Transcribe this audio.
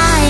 I